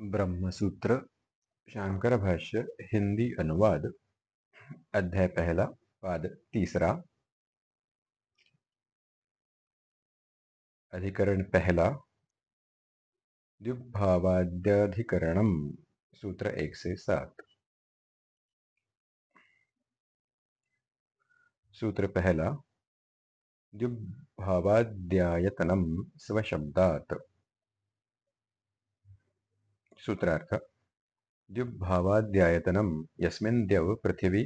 ब्रह्मसूत्र, शांकर भाष्य, हिंदी अनुवाद, अध्याय पहला, पाद तीसरा। अधिकरण पहला द्युभावाद्यधिकरणम सूत्र एक से सात। सूत्र पहला द्युभावाद्यायतनम स्वशब्दात। सूत्रार्थ। द्युभावाद्यायतनम यस्मिन द्यव पृथ्वी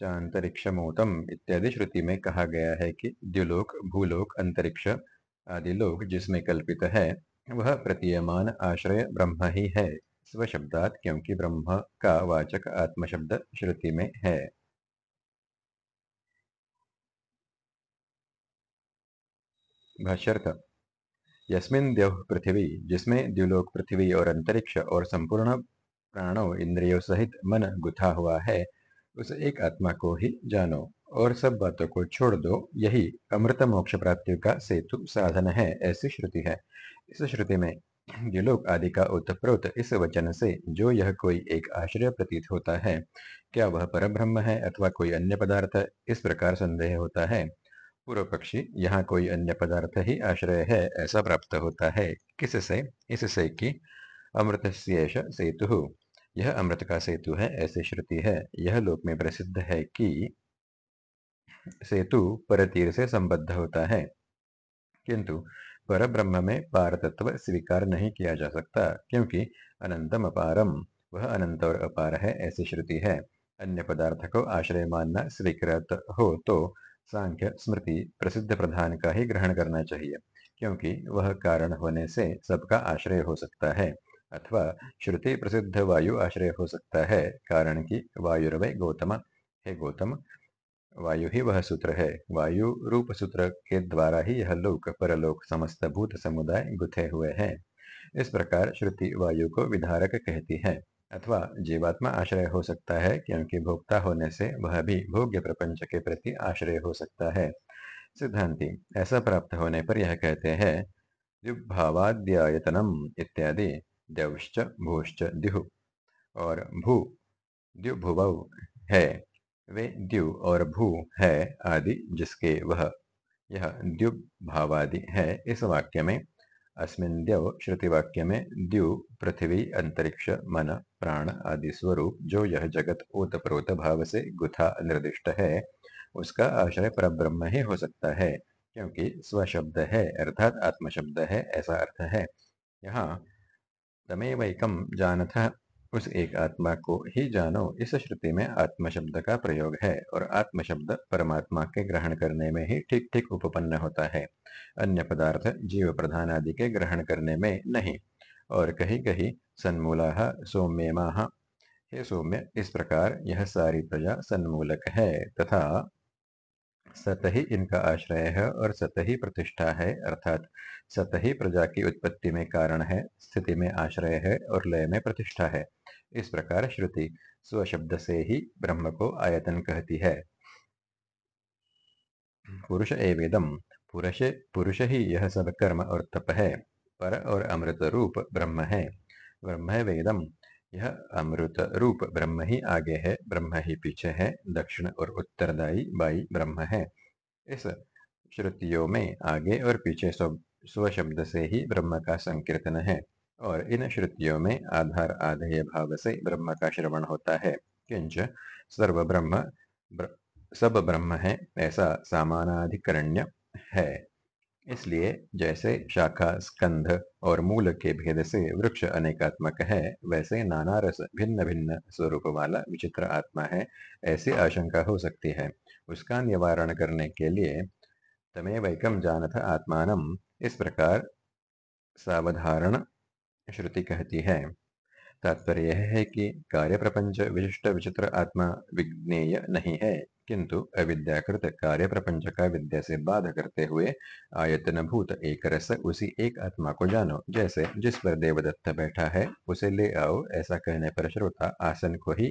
चांतरिक्षमोतम इत्यादि श्रुति में कहा गया है कि द्युलोक, भूलोक, अंतरिक्ष आदि लोक जिसमें कल्पित है, वह प्रतीयमान आश्रय ब्रह्म ही है। स्वशब्दात क्योंकि ब्रह्म का वाचक आत्मशब्द श्रुति में है। भाष्यर्थ यस्मिन देव पृथ्वी, जिसमें द्युलोक पृथ्वी और अंतरिक्ष और संपूर्ण प्राणों, इंद्रियों सहित मन गुथा हुआ है, उस एक आत्मा को ही जानो और सब बातों को छोड़ दो। यही अमृत मोक्ष प्राप्ति का सेतु साधन है, ऐसी श्रुति है। इस श्रुति में द्युलोक आदि का उत्प्रोत इस वचन से, जो यह कोई एक आश्रय प्रतीत होता है, क्या वह पर ब्रह्म है अथवा कोई अन्य पदार्थ? इस प्रकार संदेह होता है। पूर्व पक्षी यहाँ कोई अन्य पदार्थ ही आश्रय है, ऐसा प्राप्त होता है। किससे? इससे कि अमृत सेतु। यह अमृत का सेतु है, ऐसी श्रुति है। यह लोक में प्रसिद्ध है कि सेतु पर तीर से संबद्ध होता है। किंतु पर ब्रह्म में पार तत्व स्वीकार नहीं किया जा सकता, क्योंकि अनंतम अपारम। वह अनंत और अपार है, ऐसी श्रुति है। अन्य पदार्थ को आश्रय मानना स्वीकृत हो तो सांख्य स्मृति प्रसिद्ध प्रधान का ही ग्रहण करना चाहिए, क्योंकि वह कारण होने से सबका आश्रय हो सकता है, अथवा श्रुति प्रसिद्ध वायु आश्रय हो सकता है, कारण की वायुर्वय गौतम। हे गौतम, वायु ही वह सूत्र है। वायु रूप सूत्र के द्वारा ही यह लोक, परलोक, समस्त भूत समुदाय गुथे हुए हैं। इस प्रकार श्रुति वायु को विधारक कहती है। अथवा जीवात्मा आश्रय हो सकता है क्योंकि भोक्ता होने से वह भी भोग्य प्रपंच के प्रति आश्रय हो सकता है। सिद्धांति, ऐसा प्राप्त होने पर यह कहते हैं द्युभावाद्यायतनम इत्यादि देवश्च भूश्च और भू द्युभुव है, वे द्यु और भू है आदि जिसके वह, यह द्युभावादि है इस वाक्य में। अस्मिन द्यव श्रुतिवाक्य में द्यु, पृथ्वी अंतरिक्ष मन, प्राण आदि स्वरूप, जो यह जगत ओतप्रोत भाव से गुथा निर्दिष्ट है, उसका आश्रय पर ब्रह्म ही हो सकता है, क्योंकि स्वशब्द है, अर्थात आत्मशब्द है, ऐसा अर्थ है। यहाँ तमेवैकम जानथ उस एक आत्मा को ही जानो, इस श्रुति में आत्म शब्द का प्रयोग है और आत्म शब्द परमात्मा के ग्रहण करने में ही ठीक ठीक उपपन्न होता है। अन्य पदार्थ जीव प्रधान आदि के ग्रहण करने में नहीं। और कहीं कहीं सन्मूला सौम्यमा। हे सौम्य, इस प्रकार यह सारी प्रजा सन्मूलक है तथा सत ही इनका आश्रय है और सत ही प्रतिष्ठा है, अर्थात सत ही प्रजा की उत्पत्ति में कारण है, स्थिति में आश्रय है और लय में प्रतिष्ठा है। इस प्रकार श्रुति स्वशब्द से ही ब्रह्म को आयतन कहती है। पुरुष एवेदम पुरुष पुरुष ही यह सब कर्म और तप है, पर और अमृत रूप ब्रह्म है। ब्रह्म वेदम, यह अमृत रूप ब्रह्म ही आगे है, ब्रह्म ही पीछे है, दक्षिण और उत्तरदायी बाई ब्रह्म है। इस श्रुतियों में आगे और पीछे स्व शब्द से ही ब्रह्म का संकीर्तन है। और इन श्रुतियों में आधार आधेय भाव से ब्रह्म का श्रवण होता है। किंच सर्व ब्रह्म ब्र, सब ब्रह्म है ऐसा सामानाधिकरण्य है। इसलिए जैसे शाखा स्कंध और मूल के भेद से वृक्ष अनेकात्मक है वैसे नाना रस भिन्न भिन्न स्वरूप वाला विचित्र आत्मा है ऐसी आशंका हो सकती है। उसका निवारण करने के लिए तमे वैकम जानथ आत्मान। इस प्रकार सावधारण श्रुति कहती है, तात्पर्य यह है कि कार्य प्रपंच विशिष्ट विचित्र आत्मा विज्ञेय नहीं है, किंतु अविद्याकृत कार्य प्रपंच का विद्या से बाध करते हुए आयतन भूत एक रस उसी एक आत्मा को जानो, जैसे जिस पर देवदत्त बैठा है, उसे ले आओ, ऐसा कहने पर श्रोता आसन को ही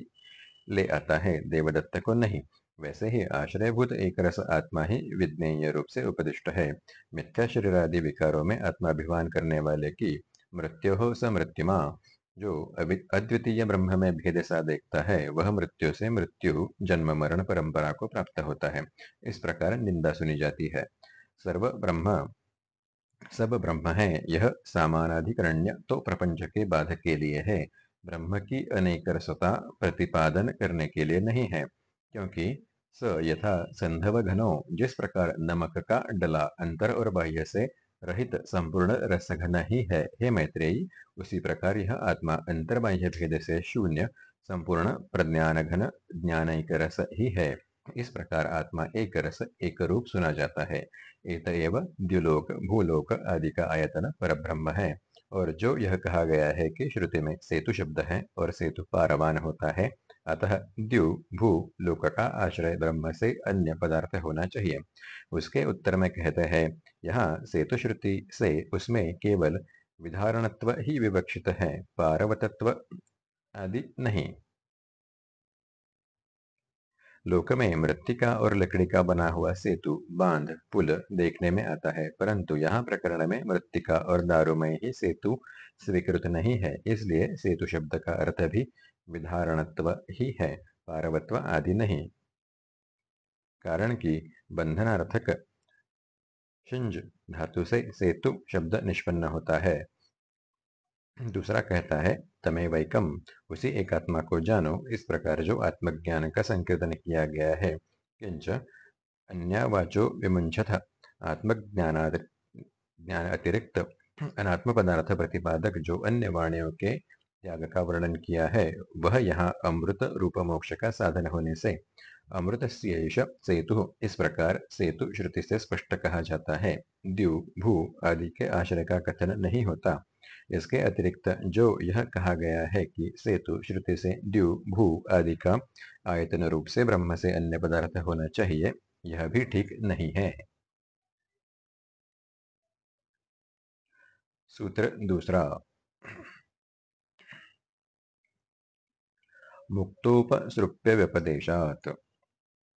ले आता है, देवदत्त को नहीं। वैसे ही आश्रयभूत एक रस आत्मा ही विज्ञेय रूप से उपदिष्ट है। मिथ्या शरीर आदि विकारों में आत्माभिमान करने वाले की मृत्यु स मृत्युमा। जो अद्वितीय ब्रह्म में भेद सा देखता है, वह मृत्यु से मृत्यु, जन्म, मरण, परंपरा को प्राप्त होता है। इस प्रकार निंदा सुनी जाती है। सर्व ब्रह्म, सब ब्रह्म है, यह सामानाधिकरण्य तो प्रपंच के बाधक के लिए है। ब्रह्म की अनेक रसता प्रतिपादन करने के लिए नहीं है, क्योंकि स यथा संधव घनो जिस प्रकार नमक का डला अंतर और बाह्य से रहित संपूर्ण रसघन ही है, हे मैत्रेयी. उसी प्रकार यह आत्मा अंतर्बाह्य भेद से शून्य, संपूर्ण प्रज्ञान घन ज्ञान एक रस ही है. इस प्रकार आत्मा एक रस, एक रूप सुना जाता है. एक द्युलोक, भूलोक आदि का आयतन परब्रह्म है. और जो यह कहा गया है कि श्रुति में सेतु शब्द है और सेतु पारवान होता है, अतः द्यु, भू, लोक का आश्रय ब्रह्म से अन्य पदार्थ होना चाहिए। उसके उत्तर में कहते हैं, यहाँ सेतु श्रुति से उसमें केवल विधारणत्व ही विवक्षित है, पारवतत्व आदि नहीं। लोक में मृतिका और लकड़ी का बना हुआ सेतु, बाँध, पुल देखने में आता है, परंतु यहाँ प्रकरण में मृत्तिका और दारूमय ही सेतु स्वीकृत नहीं है, इसलिए सेतु शब्द का अर्थ भी विधारणत्व ही है, पारवत्व आदि नहीं। कारण कि बंधनार्थक, शिंज, धातु से सेतु शब्द निष्पन्न होता है। दूसरा कहता है, तमे वैकम, उसी एकात्मा को जानो, इस प्रकार जो आत्मज्ञान का संकीर्तन किया गया है, किंच अन्यवाचो विमुंचथ आत्मज्ञानाद, ज्ञान अतिरिक्त, अनात्म पदार्थ प्रतिपादक जो अन्य वाणियों के त्याग का वर्णन किया है, वह यहाँ अमृत रूप मोक्ष का साधन होने से अमृत सेतु, इस प्रकार सेतु श्रुति से स्पष्ट कहा जाता है, द्यु, भू आदि के आश्रय का कथन नहीं होता। इसके अतिरिक्त जो यह कहा गया है कि सेतु, श्रुति से द्यु भू आदि का आयतन रूप से ब्रह्म से अन्य पदार्थ होना चाहिए, यह भी ठीक नहीं है। सूत्र दूसरा। मुक्तोपसृप्य व्यपदेशात।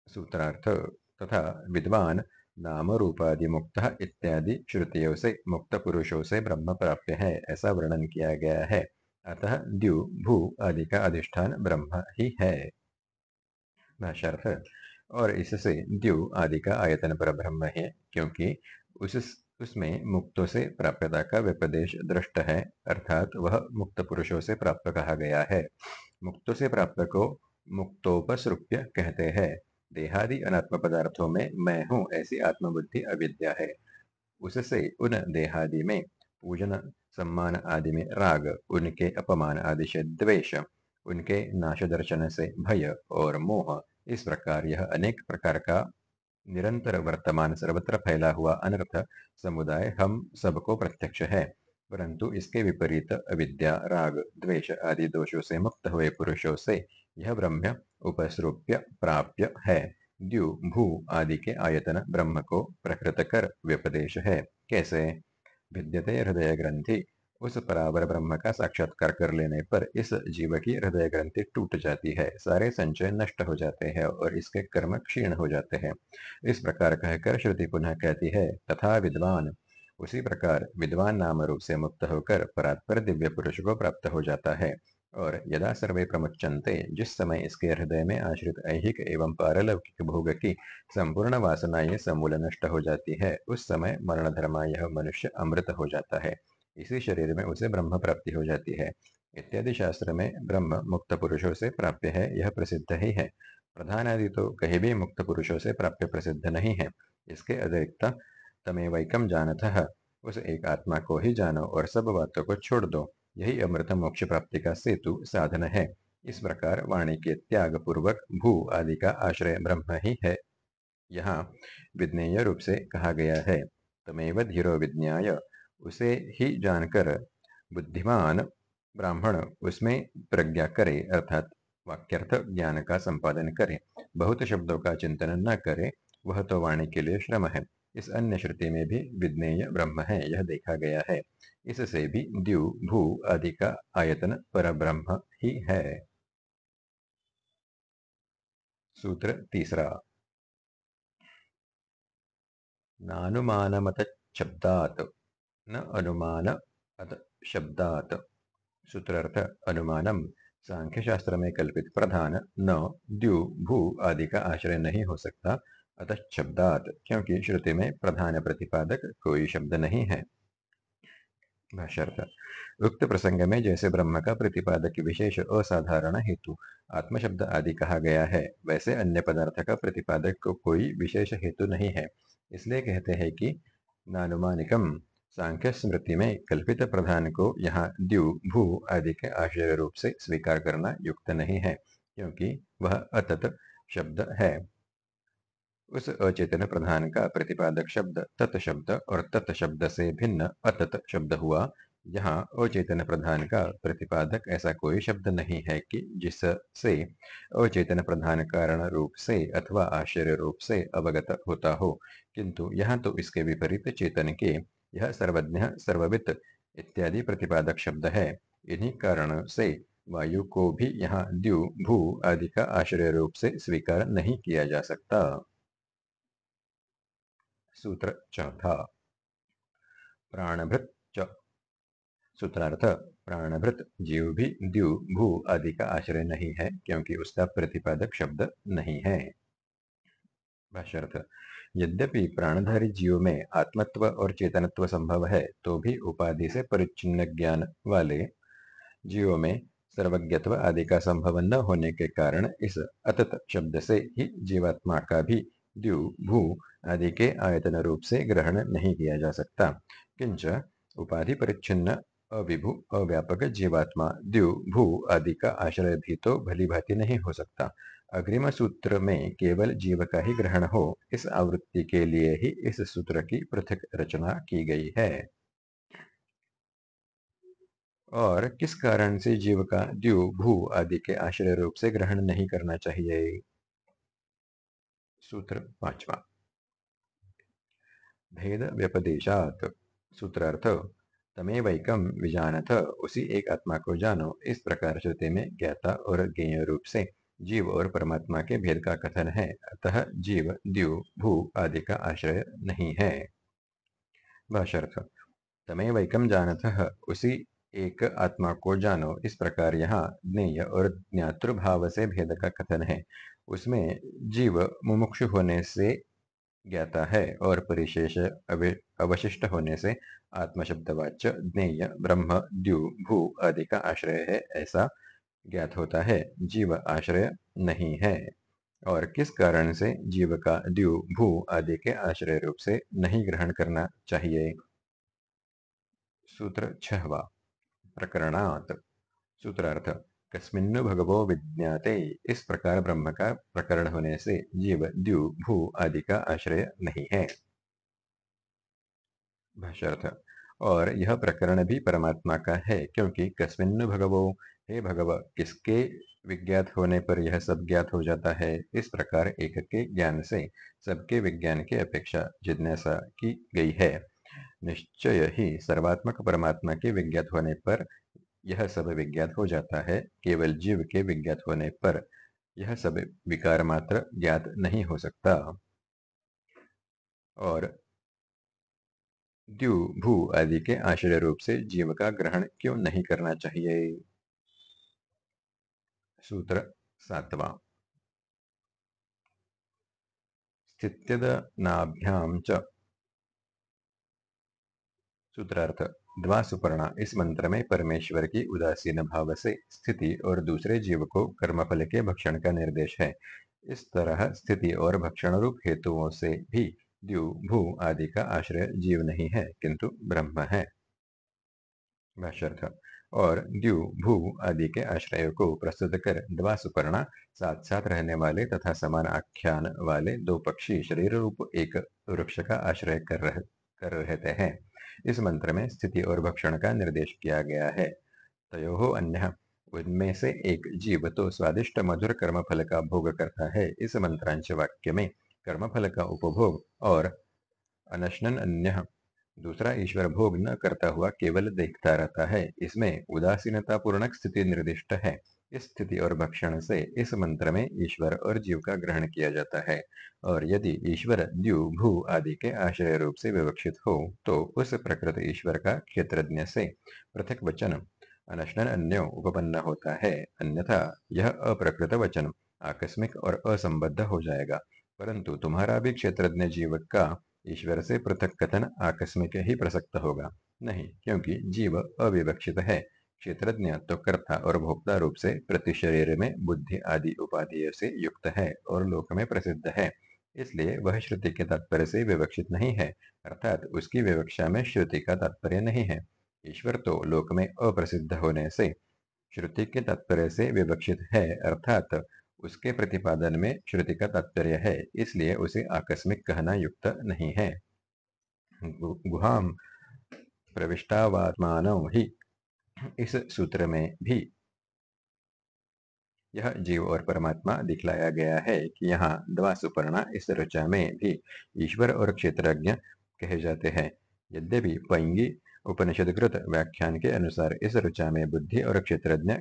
सूत्रार्थ। तथा विद्वान नाम रूपादि मुक्त इत्यादि श्रुतियों से मुक्त पुरुषों से ब्रह्म प्राप्य है ऐसा वर्णन किया गया है। अतः द्यु, भू आदि का अधिष्ठान, ब्रह्म ही है। भाष्यार्थ, और इससे द्यु, आदि का आयतन पर ब्रह्म है, क्योंकि उस, उसमें मुक्तों से प्राप्यता का व्यपदेश दृष्ट है, अर्थात वह मुक्त पुरुषों से प्राप्त कहा गया है। मुक्तों से प्राप्त को मुक्तोपसृप्य कहते हैं। देहादि अनात्म पदार्थों में मैं हूँ, ऐसी आत्मबुद्धि अविद्या है। उससे उन देहादि में पूजन, सम्मान आदि में राग, उनके अपमान आदि से द्वेष, उनके नाश दर्शन से भय और मोह, इस प्रकार यह अनेक प्रकार का निरंतर वर्तमान सर्वत्र फैला हुआ अनर्थ समुदाय हम सबको प्रत्यक्ष है। परंतु इसके विपरीत अविद्या, राग, द्वेष आदि दोषों से मुक्त हुए पुरुषों से यह ब्रह्म उपसरूप्य प्राप्य है। द्यु, भू आदि के आयतन ब्रह्म को प्रकृत कर व्यपदेश है। कैसे? विद्यते हृदय ग्रंथि उस परावर ब्रह्म का साक्षात्कार कर लेने पर इस जीव की हृदय ग्रंथि टूट जाती है। सारे संचय नष्ट हो जाते हैं और इसके कर्म क्षीण हो जाते हैं। इस प्रकार कहकर श्रुति पुनः कहती है, तथा विद्वान। उसी प्रकार विद्वान नाम रूप से मुक्त होकर परात्पर दिव्य पुरुष को प्राप्त हो जाता है। और यदा सर्वे प्रमुचंते जिस समय इसके हृदय में आश्रित ऐहिक एवं पारलौकिक भोग की संपूर्ण वासना वासनाएँ समूल नष्ट हो जाती है, उस समय मरण धर्मा यह मनुष्य अमृत हो जाता है। इसी शरीर में उसे ब्रह्म प्राप्ति हो जाती है। इत्यादि शास्त्र में ब्रह्म मुक्त पुरुषों से प्राप्य है, यह प्रसिद्ध ही है। प्रधान आदि तो कहीं भी मुक्त पुरुषों से प्राप्य प्रसिद्ध नहीं है। इसके अतिरिक्त तमे वैकम जानत, उस एक आत्मा को ही जानो और सब बातों को छोड़ दो। यही अमृत मोक्ष प्राप्ति का सेतु साधन है। इस प्रकार वाणी के त्याग पूर्वक भू आदि का आश्रय ब्रह्म ही है। यहाँ विज्ञेय रूप से कहा गया है, तमेव धीरो विज्ञाय। उसे ही जानकर बुद्धिमान ब्राह्मण उसमें प्रज्ञा करे, अर्थात वाक्यर्थ ज्ञान का संपादन करे। बहुत शब्दों का चिंतन न करे, वह तो वाणी के लिए श्रम है। इस अन्य श्रुति में भी विज्ञेय ब्रह्म है, यह देखा गया है। इससे भी द्यु, भू आदि का आयतन पर ब्रह्म ही है। सूत्र तीसरा। नानुमानमत शब्दात न अनुमान अत शब्दात। सूत्रार्थ, अनुमानम सांख्य शास्त्र में कल्पित प्रधान, न, द्यु, भू आदि का आश्रय नहीं हो सकता, अतः शब्दात, क्योंकि श्रुति में प्रधान प्रतिपादक कोई शब्द नहीं है। भाष्यर्थ। उक्त प्रसंग में जैसे ब्रह्म का प्रतिपादक विशेष असाधारण हेतु आत्मशब्द आदि कहा गया है, वैसे अन्य पदार्थ का प्रतिपादक को कोई विशेष हेतु नहीं है। इसलिए कहते हैं कि नानुमानिकम सांख्य स्मृति में कल्पित प्रधान को यहाँ द्यु, भू आदि के आश्चर्य रूप से स्वीकार करना युक्त नहीं है, क्योंकि वह अतत शब्द है। उस अचेतन प्रधान का प्रतिपादक शब्द तत् शब्द और तत् शब्द से भिन्न अतत शब्द हुआ। यहाँ अचेतन प्रधान का प्रतिपादक ऐसा कोई शब्द नहीं है कि जिससे अचेतन प्रधान कारण रूप से अथवा आश्चर्य रूप से अवगत होता हो। किंतु यहाँ तो इसके विपरीत चेतन के यह सर्वज्ञ सर्ववित इत्यादि प्रतिपादक शब्द है। इन्हीं कारण से वायु को भी यहाँ द्यु, भू आदि का आश्रय रूप से स्वीकार नहीं किया जा सकता। सूत्र चौथा प्राणभृत सूत्रार्थ, प्राणभृत जीव भी द्यु भू आदि का आश्रय नहीं है, क्योंकि उसका प्रतिपादक शब्द नहीं है। यद्यपि प्राणधारी जीव में आत्मत्व और चेतनत्व संभव है तो भी उपाधि से परिचिन्न ज्ञान वाले जीवों में सर्वज्ञत्व आदि का संभव न होने के कारण इस अतत शब्द से ही जीवात्मा का भी द्यु भू आदि के आयतन रूप से ग्रहण नहीं किया जा सकता। किंच, उपाधि परिच्छिन्न, अविभु, अव्यापक जीवात्मा द्यु भू आदि का आश्रय भी तो भली भांति नहीं हो सकता। अग्रिम सूत्र में केवल जीव का ही ग्रहण हो, इस आवृत्ति के लिए ही इस सूत्र की पृथक रचना की गई है। और किस कारण से जीव का द्यु भू आदि के आश्रय रूप से ग्रहण नहीं करना चाहिए? सूत्र पांचवा। भेद व्यपदेशात। सूत्रार्थ तमेवैकम विजानथ, उसी एक आत्मा को जानो। इस प्रकार श्रुति में ज्ञाता और ज्ञेय रूप से जीव और परमात्मा के भेद का कथन है। अतः जीव, द्यु, भू आदि का आश्रय नहीं है। भाषर्थ तमेवैकम जानथ उसी एक आत्मा को जानो। इस प्रकार यहाँ ज्ञेय और ज्ञातृभाव से भेद का कथन है। उसमें जीव मुमुक्षु होने से ज्ञाता है और परिशेष अवशिष्ट होने से आत्मशब्दवाच्य, ज्ञेय, ब्रह्म, द्यु, भू आदि का आश्रय है, ऐसा ज्ञात होता है। जीव आश्रय नहीं है और किस कारण से जीव का द्यु, भू आदि के आश्रय रूप से नहीं ग्रहण करना चाहिए? सूत्र छहवा, प्रकरणात, सूत्रार्थ कस्मिन्नु भगवो विज्ञाते। इस प्रकार ब्रह्म का प्रकरण होने से जीव, द्यु, भू आदि का आश्रय नहीं है। और यह प्रकरण भी परमात्मा का है, क्योंकि कस्मिन्नु भगवो, हे भगव, किसके विज्ञात होने पर यह सब ज्ञात हो जाता है? इस प्रकार एक के ज्ञान से सबके विज्ञान की अपेक्षा जिज्ञासा की गई है। निश्चय ही सर्वात्मक परमात्मा के विज्ञात होने पर यह सब विज्ञात हो जाता है, केवल जीव के विज्ञात होने पर। यह सब विकार मात्र ज्ञात नहीं हो सकता। और द्यु, भू आदि के आश्रय रूप से जीव का ग्रहण क्यों नहीं करना चाहिए? सूत्र सातवा। स्थित्यदनाभ्याम च। सूत्रार्थ। द्वा सुपर्णा इस मंत्र में परमेश्वर की उदासीन भाव से स्थिति और दूसरे जीव को कर्मफल के भक्षण का निर्देश है। इस तरह स्थिति और भक्षण रूप हेतुओं से भी द्यु भू आदि का आश्रय जीव नहीं है किंतु ब्रह्म है। और द्यु भू आदि के आश्रय को प्रस्तुत कर द्वा सुपर्णा साथ साथ रहने वाले तथा समान आख्यान वाले दो पक्षी शरीर रूप एक वृक्ष का आश्रय कर रह, कर रहते हैं। इस मंत्र में स्थिति और भक्षण का निर्देश किया गया है। तयो अन्य, उनमें से एक जीव तो स्वादिष्ट मधुर कर्मफल का भोग करता है। इस मंत्रांश वाक्य में कर्मफल का उपभोग और अनशन अन्य, दूसरा ईश्वर भोग न करता हुआ केवल देखता रहता है। इसमें उदासीनता पूर्णक स्थिति निर्दिष्ट है। इस स्थिति और भक्षण से इस मंत्र में ईश्वर और जीव का ग्रहण किया जाता है। और यदि ईश्वर द्यु भू आदि के आश्रय रूप से विवक्षित हो तो उस प्रकृत ईश्वर का क्षेत्रज्ञ से पृथक वचन अनशन अन्यो उपपन्न होता है। अन्यथा यह अप्रकृत वचन आकस्मिक और असंबद्ध हो जाएगा। परंतु तुम्हारा भी क्षेत्रज्ञ जीव का ईश्वर से पृथक कथन आकस्मिक ही प्रसक्त होगा। नहीं, क्योंकि जीव अविवक्षित है। क्षेत्रज्ञ तो कर्ता और भोक्ता रूप से प्रति शरीर में बुद्धि आदि उपाधियों से युक्त है और लोक में प्रसिद्ध है। इसलिए वह श्रुति के तात्पर्य से विवक्षित नहीं है, अर्थात उसकी विवक्षा में श्रुति का तात्पर्य नहीं है। ईश्वर तो लोक में अप्रसिद्ध होने से श्रुति के तात्पर्य से विवक्षित है, अर्थात उसके प्रतिपादन में श्रुति का तात्पर्य है, इसलिए उसे आकस्मिक कहना युक्त नहीं है। गुहाम प्रविष्टावात्मान ही इस सूत्र में भी यह जीव और परमात्मा दिखलाया गया है कि यहाँ दवा सुपर्णा इस ऋचा में भी ईश्वर और क्षेत्रज्ञ कहे जाते हैं। यद्यपि पैंगी उपनिषदकृत व्याख्यान के अनुसार इस ऋचा में बुद्धि और क्षेत्रज्ञ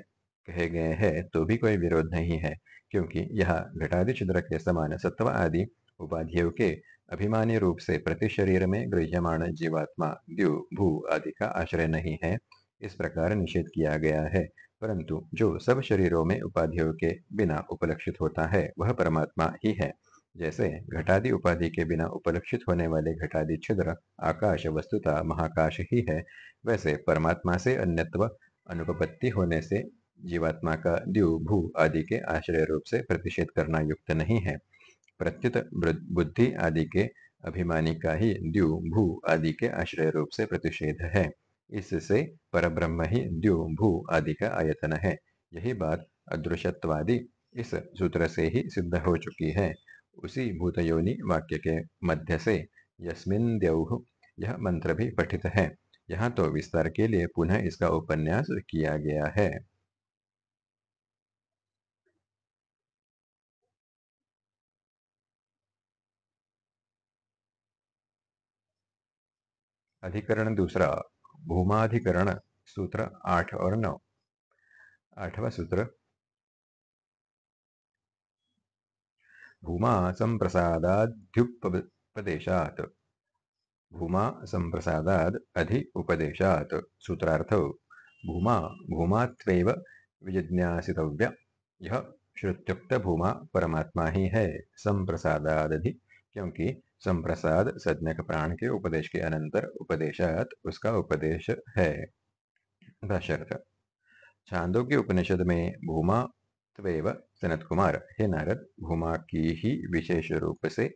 कहे गए हैं तो भी कोई विरोध नहीं है, क्योंकि यह घटादि छिद्र के समान सत्व आदि उपाधियों के अभिमानी रूप से प्रति शरीर में गृह्यमाण जीवात्मा, द्यु, भू आदि का आश्रय नहीं है। इस प्रकार निषेध किया गया है। परंतु जो सब शरीरों में उपाधियों के बिना उपलक्षित होता है, वह परमात्मा ही है। जैसे घटादि उपाधि के बिना उपलक्षित होने वाले घटादि छिद्र, आकाश, वस्तुता महाकाश ही है, वैसे परमात्मा से अन्यत्व, अनुपपत्ति होने से जीवात्मा का द्यु, भू आदि के आश्रय रूप से प्रतिषेध करना युक्त नहीं है। प्रत्युत बुद्धि आदि के अभिमानी का ही द्यु, भू आदि के आश्रय रूप से प्रतिषेध है। इससे परब्रह्म ही द्यो भू आदि का आयतन है। यही बात अदृश्यवादी इस सूत्र से ही सिद्ध हो चुकी है। उसी भूतयोनि वाक्य के मध्य से यस्मिन द्यौह यह मंत्र भी पठित है। यहाँ तो विस्तार के लिए पुनः इसका उपन्यास किया गया है। अधिकरण दूसरा भूमाधिकरण सूत्र आठ और नौ। आठवा सूत्र। भूमा संप्रसादाध्युपदेशात भूमा संप्रसादाद अधि उपदेशात सूत्रार्थ। भूमा भूमात्वेव विजिज्ञासितव्य। यह श्रुत्युक्त भूमा परमात्मा ही है। संप्रसादादधि क्योंकि संप्रसाद सज्ञक प्राण के उपदेश के अनंतर उपदेशात उसका उपदेश है। छांदों के उपनिषद में भूमा त्वेव सनत कुमार हे नारद, भूमा की ही विशेष रूप से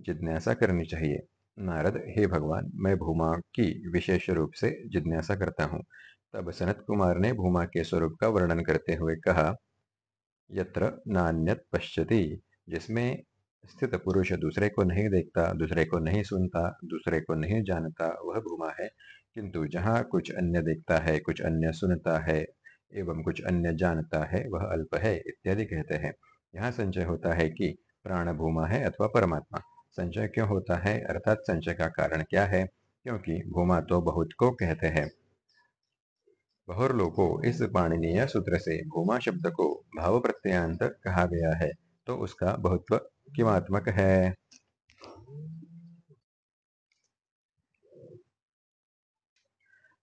जिज्ञासा करनी चाहिए। नारद, हे भगवान, मैं भूमा की विशेष रूप से जिज्ञासा करता हूँ। तब सनत कुमार ने भूमा के स्वरूप का वर्णन करते हुए कहा, यत्र नान्यत पश्यति, जिसमें स्थित पुरुष दूसरे को नहीं देखता, दूसरे को नहीं सुनता, दूसरे को नहीं जानता, वह भूमा है। किंतु जहाँ कुछ अन्य देखता है, कुछ अन्य सुनता है एवं कुछ अन्य जानता है, वह अल्प है, इत्यादि कहते हैं। यहाँ संचय होता है कि प्राण भूमा है अथवा परमात्मा। संचय क्यों होता है? अर्थात संचय का कारण क्या है? क्योंकि भूमा तो बहुत को कहते हैं। बहुर लोगों इस पाणनीय सूत्र से भूमा शब्द को भाव प्रत्यांत कहा गया है तो उसका बहुत्व किमात्मक है?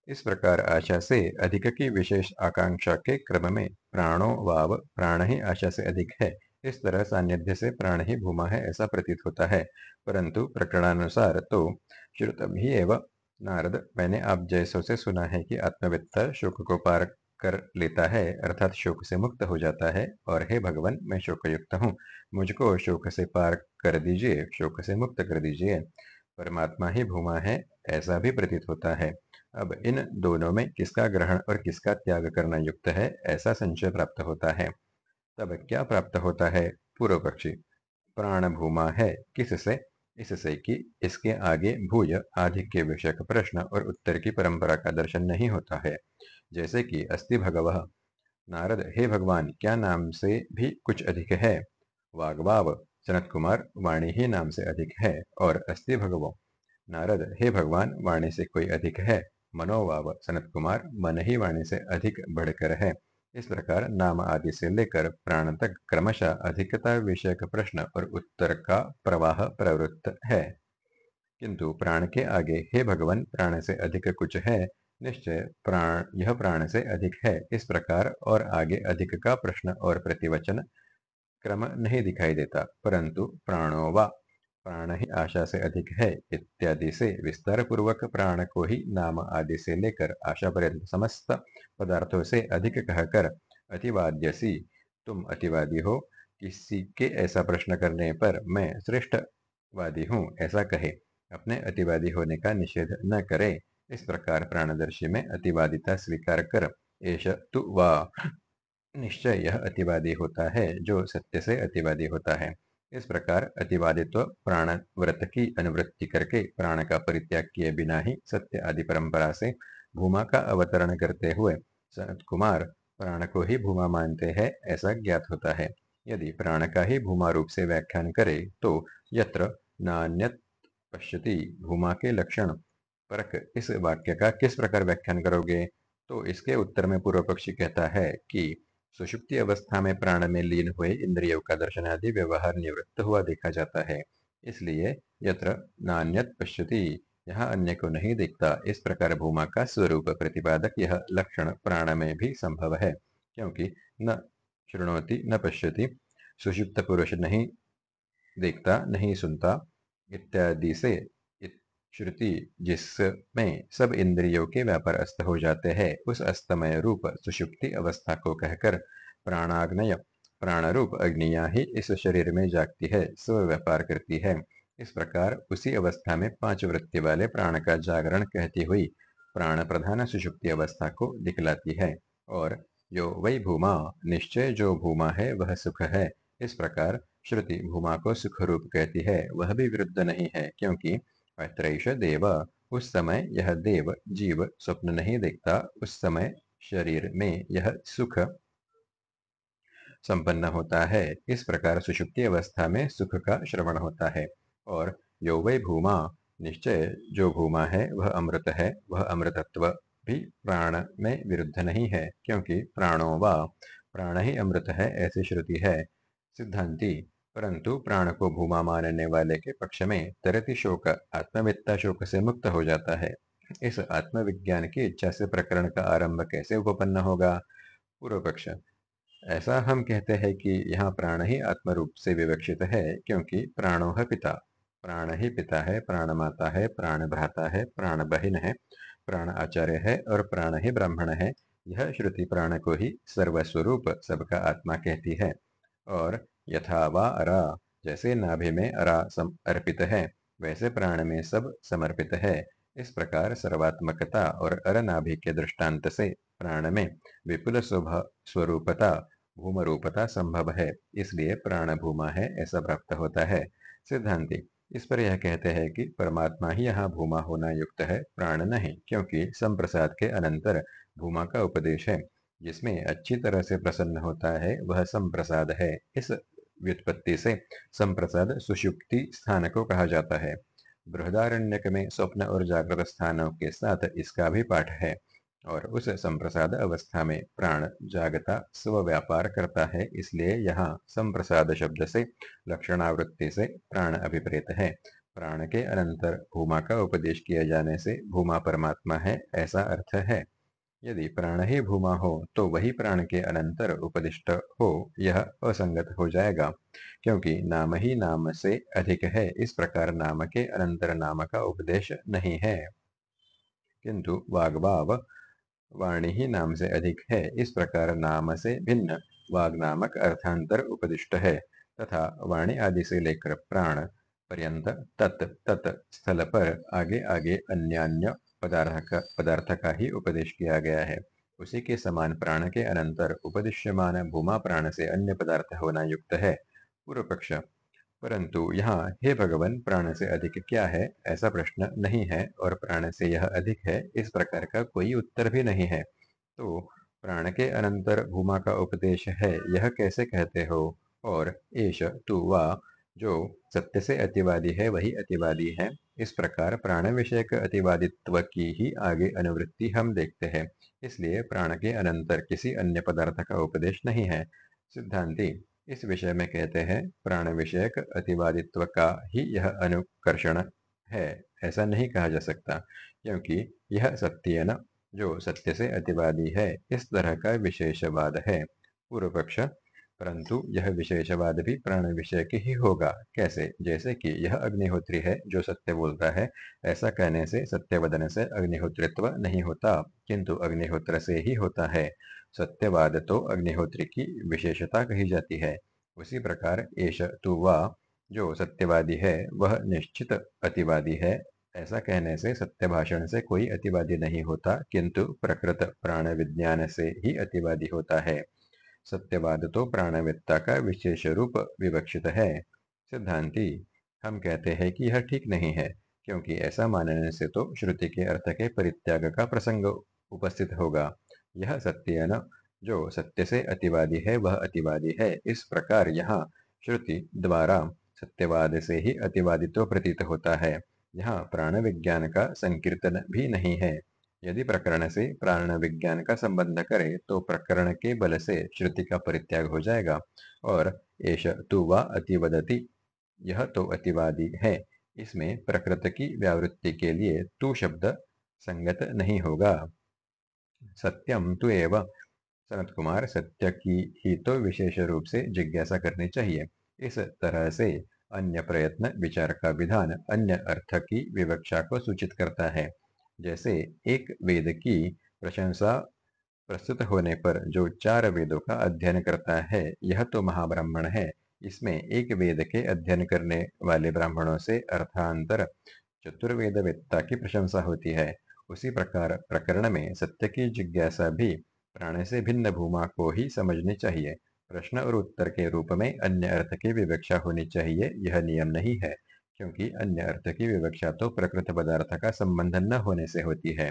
इस प्रकार आशा से अधिक की विशेष आकांक्षा के क्रम में प्राणो वाव प्राण ही आशा से अधिक है। इस तरह सान्निध्य से प्राण ही भूमा है ऐसा प्रतीत होता है। परंतु प्रकरणानुसार तो श्रुतम ही एवं नारद, मैंने आप जैसों से सुना है कि आत्मवेत्ता शोक को पार कर लेता है, अर्थात शोक से मुक्त हो जाता है। और हे भगवान, मैं शोक युक्त हूँ। मुझको शोक से पार कर दीजिए, शोक से मुक्त कर दीजिए। परमात्मा ही भूमा है, ऐसा भी प्रतीत होता है। अब इन दोनों में किसका ग्रहण और किसका त्याग करना युक्त है, ऐसा संशय प्राप्त होता है। तब क्या प्राप्त होता है, पूर्व पक्षी? प्राण भूमा है, किससे? इससे कि इसके आगे भूय आदि के विषय प्रश्न और उत्तर की परंपरा का दर्शन नहीं होता है। जैसे कि अस्ति भगव। नारद, हे भगवान, क्या नाम से भी कुछ अधिक है? वागवाव सनत कुमार वाणी ही नाम से अधिक है, और अस्ति भगवो। नारद, हे भगवान, वाणी से कोई अधिक है? मनोवाव सनत कुमार मन ही वाणी से अधिक बढ़कर है। इस प्रकार नाम आदि से लेकर प्राण तक क्रमशः अधिकता विषयक प्रश्न और उत्तर का प्रवाह प्रवृत्त है। किंतु प्राण के आगे, हे भगवान, प्राण से अधिक कुछ है निश्चय प्राण, यह प्राण से अधिक है। इस प्रकार और आगे अधिक का प्रश्न और प्रतिवचन क्रम नहीं दिखाई देता, परंतु प्राणो वा, प्राण ही आशा से अधिक है इत्यादि से विस्तार पूर्वक प्राण को ही नाम आदि से लेकर आशा पर्यंत समस्त पदार्थों से अधिक कहकर अतिवाद्यसी, तुम अतिवादी हो, किसी के ऐसा प्रश्न करने पर मैं श्रेष्ठवादी हूँ, ऐसा कहे। अपने अतिवादी होने का निषेध न करे। इस प्रकार प्राणदर्शी में अतिवादिता स्वीकार कर एश तु वा। निश्चय यह अतिवादी होता है जो सत्य से अतिवादी होता है। इस प्रकार अतिवादित्व प्राण व्रत की अनुवृत्ति करके प्राण का परित्याग किए बिना ही सत्य आदि परंपरा से भूमा का अवतरण करते हुए सनत कुमार प्राण को ही भूमा मानते हैं ऐसा ज्ञात होता है। यदि प्राण का ही भूमा रूप से व्याख्यान करे तो यत्र नान्यत पश्यति। भूमा के लक्षण परक इस वाक्य का किस प्रकार व्याख्यान करोगे? तो इसके उत्तर में पूर्व पक्षी कहता है कि, सुषुप्ति अवस्था में प्राण में लीन हुए इंद्रियों का दर्शन आदि व्यवहार निवृत्त हुआ देखा जाता है। इसलिए यत्र नान्यत पश्यति, यहाँ अन्य को नहीं देखता। इस प्रकार भूमा का स्वरूप प्रतिपादक यह लक्षण प्राण में भी संभव है, क्योंकि न शुणोति, न पश्यति, सुषुप्त पुरुष नहीं देखता, नहीं सुनता, इत्यादि से श्रुति, जिसमें सब इंद्रियों के व्यापार अस्त हो जाते हैं, उस अस्तमय रूप सुषुप्ति अवस्था को कहकर प्राणाग्नय प्राण रूप अग्निया ही इस शरीर में जागती है, स्व व्यापार करती है। इस प्रकार उसी अवस्था में पाँच वृत्ति वाले प्राण का जागरण कहती हुई प्राण प्रधान सुषुप्ति अवस्था को दिखलाती है और जो वही भूमा, निश्चय जो भूमा है, वह सुख है। इस प्रकार श्रुति भूमा को सुख रूप कहती है, वह भी विरुद्ध नहीं है, क्योंकि पैत्रैष देव, उस समय यह देव जीव स्वप्न नहीं देखता, उस समय शरीर में यह सुख संपन्न होता है। इस प्रकार सुषुप्ति अवस्था में सुख का श्रवण होता है। और यो वै भूमा, निश्चय जो भूमा है, वह अमृत है, वह अमृतत्व भी प्राण में विरुद्ध नहीं है, क्योंकि प्राणो वा, प्राण ही अमृत है, ऐसी श्रुति है। सिद्धांति परंतु प्राण को भूमा मानने वाले के पक्ष में तरति शोक, आत्मवित्ता शोक से मुक्त हो जाता है। इस आत्मविज्ञान की इच्छा से प्रकरण का आरंभ कैसे उपपन्न होगा? पूर्व पक्ष, ऐसा हम कहते हैं कि यहाँ प्राण ही आत्म रूप से विवक्षित है, क्योंकि प्राणो है पिता। प्राण ही पिता है, प्राण माता है, प्राण भ्राता है, प्राण बहिन है, प्राण आचार्य है और प्राण ही ब्राह्मण है। यह श्रुति प्राण को ही सर्वस्वरूप सबका आत्मा कहती है। और यथा वा अरा। जैसे नाभि में अरा अर्पित है, वैसे प्राण में सब समर्पित है। इस प्रकार सर्वात्मकता और अरनाभि के दृष्टांत से प्राण में विपुल स्वरूपता भूम रूपता संभव है। इसलिए प्राण भूमा है, ऐसा प्राप्त होता है। सिद्धांति, इस पर यह कहते हैं कि परमात्मा ही यहाँ भूमा होना युक्त है, प्राण नहीं, क्योंकि संप्रसाद के अनंतर भूमा का उपदेश है। जिसमें अच्छी तरह से प्रसन्न होता है, वह संप्रसाद है। इस व्युत्पत्ति से संप्रसाद सुषुप्ति स्थान को कहा जाता है। बृहदारण्यक में स्वप्न और जागृत स्थानों के साथ इसका भी पाठ है और उस संप्रसाद अवस्था में प्राण जागता स्व व्यापार करता है, इसलिए यहाँ संप्रसाद शब्द से लक्षणावृत्ति से प्राण अभिप्रेत है। प्राण के अनंतर भूमा का उपदेश किया जाने से भूमा परमात्मा है, ऐसा अर्थ है। यदि प्राण ही भूमा हो तो वही प्राण के अनंतर उपदिष्ट हो, यह असंगत हो जाएगा, क्योंकि नाम ही नाम से अधिक है। इस प्रकार नाम के अनंतर नाम का उपदेश नहीं है। किंतु वाग्भाव, वाणी ही नाम से अधिक है। इस प्रकार नाम से भिन्न वाग नामक अर्थांतर उपदिष्ट है, तथा वाणी आदि से लेकर प्राण पर्यंत तत् तत् स्थल पर आगे आगे अन्य पदार्थ का पदार्थ का ही उपदेश किया गया है। उसी के समान प्राण के अनंतर उपदिश्यमान भूमा प्राण से अन्य पदार्थ होना युक्त है। पूर्व पक्ष, परंतु यहाँ, हे भगवान, प्राण से अधिक क्या है? ऐसा प्रश्न नहीं है और प्राण से यह अधिक है, इस प्रकार का कोई उत्तर भी नहीं है। तो प्राण के अनंतर भूमा का उपदेश है, यह कैसे कहते हो? और एश तु, वा जो सत्य से अतिवादी है, वही अतिवादी है। इस प्रकार प्राण विषय अतिवादित्व की ही आगे अनुवृत्ति हम देखते हैं। इसलिए प्राण के अनंतर किसी अन्य पदार्थ का उपदेश नहीं है। सिद्धांति इस विषय में कहते हैं, प्राण विषयक अतिवादित्व का ही यह अनुकर्षण है। ऐसा नहीं कहा जा सकता, क्योंकि यह सत्य न, जो सत्य से अतिवादी है, इस तरह का विशेषवाद है। पूर्व पक्ष परंतु यह विशेषवाद भी प्राण विषय की ही होगा। कैसे? जैसे कि यह अग्निहोत्री है जो सत्य बोलता है, ऐसा कहने से सत्य सत्यवदन से अग्निहोत्रित्व नहीं होता, किंतु अग्निहोत्र से ही होता है। सत्यवाद तो अग्निहोत्री की विशेषता कही जाती है। उसी प्रकार एश तु वा, जो सत्यवादी है, वह निश्चित अतिवादी है। ऐसा कहने से सत्य भाषण से कोई अतिवादी नहीं होता, किंतु प्रकृत प्राण विज्ञान से ही अतिवादी होता है। सत्यवाद तो प्राणविद्ता का विशेष रूप विवक्षित है। सिद्धांति, हम कहते हैं कि यह ठीक नहीं है, क्योंकि ऐसा मानने से तो श्रुति के अर्थ के परित्याग का प्रसंग उपस्थित होगा। यह सत्य न? जो सत्य से अतिवादी है, वह अतिवादी है। इस प्रकार यहाँ श्रुति द्वारा सत्यवाद से ही अतिवादित्व प्रतीत होता है। यहाँ प्राण विज्ञान का संकीर्तन भी नहीं है। यदि प्रकरण से प्राण विज्ञान का संबंध करे तो प्रकरण के बल से श्रुति का परित्याग हो जाएगा, और एश तु वा अतिवदति। यह तो अतिवादी है। इसमें प्रकृत की व्यावृत्ति के लिए तू शब्द संगत नहीं होगा। सत्यम तु एव। सनत कुमार, सत्य की ही तो विशेष रूप से जिज्ञासा करनी चाहिए। इस तरह से अन्य प्रयत्न, विचार का विधान अन्य अर्थ की विवक्षा को सूचित करता है। जैसे एक वेद की प्रशंसा प्रस्तुत होने पर जो चार वेदों का अध्ययन करता है, यह तो महाब्राह्मण है। इसमें एक वेद के अध्ययन करने वाले ब्राह्मणों से अर्थांतर चतुर्वेद वेत्ता की प्रशंसा होती है। उसी प्रकार प्रकरण में सत्य की जिज्ञासा भी प्राण से भिन्न भूमा को ही समझनी चाहिए। प्रश्न और उत्तर के रूप में अन्य अर्थ की विवक्षा होनी चाहिए, यह नियम नहीं है। क्योंकि अन्य अर्थ की विवक्षा तो प्रकृत पदार्थ का संबंध न होने से होती है।